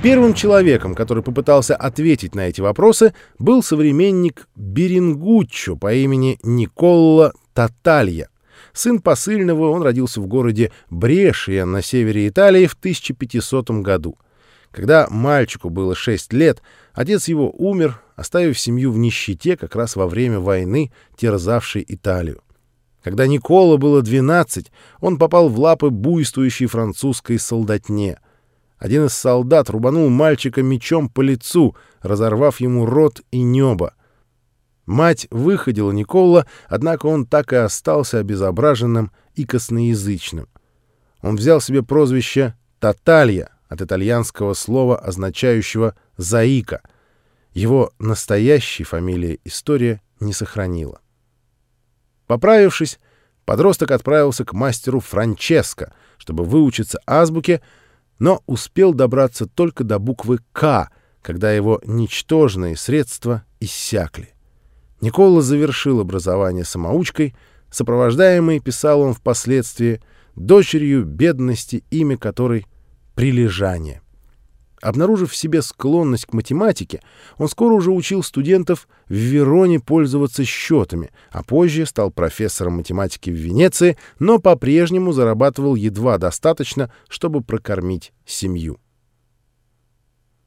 Первым человеком, который попытался ответить на эти вопросы, был современник Берингуччо по имени Николла Таталья. Сын посыльного, он родился в городе Брешия на севере Италии в 1500 году. Когда мальчику было 6 лет, отец его умер, оставив семью в нищете как раз во время войны, терзавшей Италию. Когда Никола было 12, он попал в лапы буйствующей французской солдатне. Один из солдат рубанул мальчика мечом по лицу, разорвав ему рот и небо. Мать выходила Никола, однако он так и остался обезображенным и косноязычным. Он взял себе прозвище «Таталья» от итальянского слова, означающего «заика». Его настоящей фамилия история не сохранила. Поправившись, подросток отправился к мастеру Франческо, чтобы выучиться азбуке, но успел добраться только до буквы «К», когда его ничтожные средства иссякли. Никола завершил образование самоучкой, сопровождаемый, писал он впоследствии, дочерью бедности, имя которой — прилежание. Обнаружив в себе склонность к математике, он скоро уже учил студентов в Вероне пользоваться счетами, а позже стал профессором математики в Венеции, но по-прежнему зарабатывал едва достаточно, чтобы прокормить семью.